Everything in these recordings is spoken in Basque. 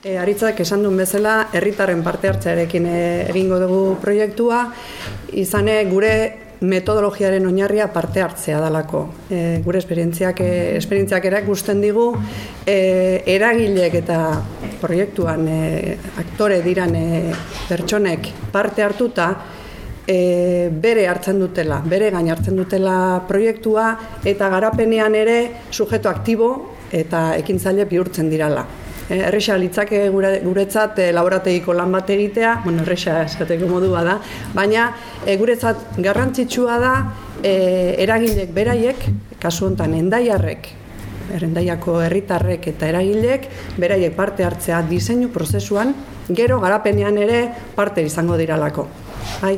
E, Aritzak esan duen bezala, herritarren parte hartzearekin e, egingo dugu proiektua, izane gure metodologiaren oinarria parte hartzea dalako. E, gure esperientziak, e, esperientziak erak gusten digu, e, eragilek eta proiektuan e, aktore diran e, pertsonek parte hartuta, e, bere hartzen dutela, bere gain hartzen dutela proiektua, eta garapenean ere sujeto aktibo eta ekintzaile bihurtzen dirala. E, erresa litzake gure, guretzat e, laborategiko lan bat egitea, bueno, erresa esateko modua da, baina e, guretzat garrantzitsua da e, eragilek beraiek, kasu honetan endaiarrek, erendaiako herritarrek eta eragilek, beraiek parte hartzea diseinu prozesuan, gero garapenean ere parte izango diralako. Bai.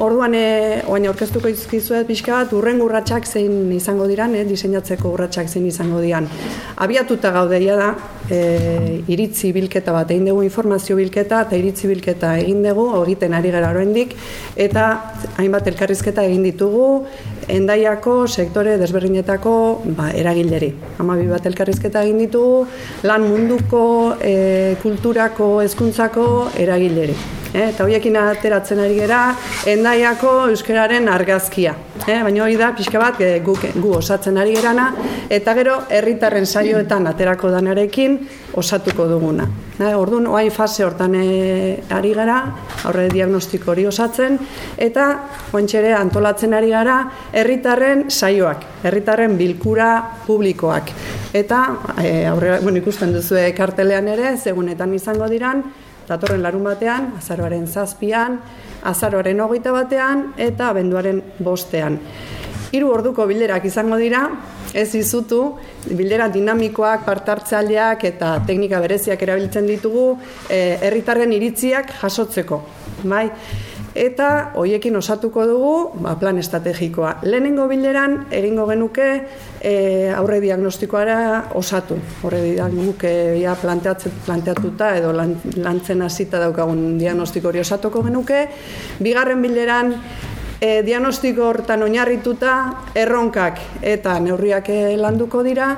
Orduan eh orain aurkeztuko dizkizuet pixka bat urren urratsak zein izango diran, eh diseinatzeko urratsak zein izango dian. Abiatuta gaudeia da e, iritzi bilketa bat egin dugu informazio bilketa eta iritzi bilketa egin dugu egiten ari gara oraindik eta hainbat elkarrizketa egin ditugu endaiako sektore desberdinetako ba, eragileri. Hamabi bat elkarrizketa egin ditugu lan munduko e, kulturako hezkuntzako eragileri. Eh, eta horiekin ateratzen ari gera, endaiako euskararen argazkia. Eh, baina hori da, pixka bat, e, gu, gu osatzen ari gerana, eta gero, herritarren saioetan aterako danarekin osatuko duguna. Eh, orduan, oain fase hortan e, ari gara, aurre diagnostiko hori osatzen, eta ointxere antolatzen ari gara, herritarren saioak, herritarren bilkura publikoak. Eta, e, aurre, bueno, ikusten duzu kartelean ere, segunetan izango diran, datorren larun batean, azaroaren zazpian, azaroaren hogeita batean eta abenduaren bostean. Hiru orduko bilerak izango dira, ez izutu, bilera dinamikoak, partartzaileak eta teknika bereziak erabiltzen ditugu eh, herritarren iritziak jasotzeko. Bai? eta hoiekin osatuko dugu ba, plan estrategikoa. Lehenengo bileran egingo genuke e, aurre diagnostikoara osatu. Aurre diagnostiko ja planteatuta edo lantzen hasita daukagun diagnostiko hori osatuko genuke. Bigarren bileran e, diagnostiko hortan oinarrituta erronkak eta neurriak landuko dira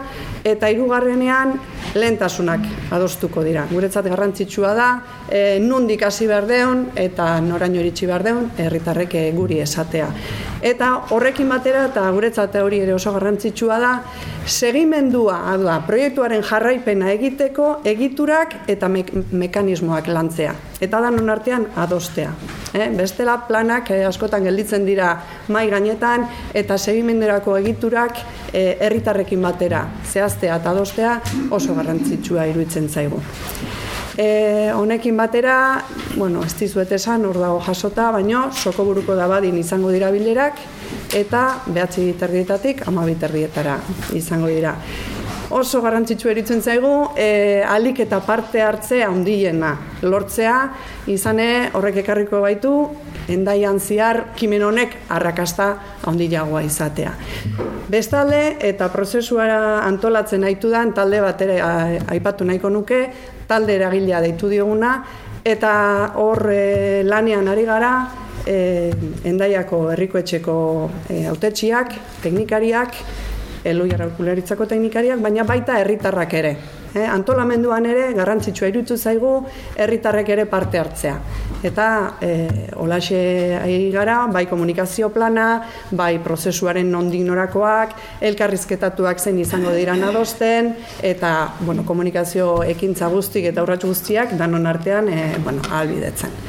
eta hirugarrenean lehentasunak adostuko dira. Guretzat garrantzitsua da e, nundik hasi berdeon eta noraino iritsi berdeon herritarrek e, guri esatea. Eta horrekin batera eta guretzat hori ere oso garrantzitsua da segimendua, adua, proiektuaren jarraipena egiteko egiturak eta mekanismoak lantzea. Eta da non artean adostea. Eh? Bestela planak eh, askotan gelditzen dira mai gainetan eta segimenderako egiturak eh, herritarrekin batera zehaztea eta adostea oso garrantzitsua iruditzen zaigu. E, honekin batera, bueno, ez dizuet esan, hor dago jasota, baino, soko buruko da badin izango dira bilerak, eta behatzi terdietatik, ama biterdietara izango dira oso garrantzitsu eritzen zaigu e, alik eta parte hartzea handiena lortzea izane horrek ekarriko baitu endaian ziar kimen honek arrakasta handiagoa izatea. Bestalde eta prozesuara antolatzen aitudan talde bat ere aipatu nahiko nuke talde eragilea deitu dioguna eta hor e, lanean ari gara e, endaiako herriko etxeko e, autetxiak, teknikariak, eluiar aurkularitzako teknikariak, baina baita herritarrak ere. Eh, antolamenduan ere garrantzitsua irutu zaigu herritarrek ere parte hartzea. Eta eh, olaxe gara, bai komunikazio plana, bai prozesuaren nondik norakoak, elkarrizketatuak zen izango dira adosten, eta bueno, komunikazio ekintza guztik eta urratxu guztiak danon artean eh, bueno, albidetzen.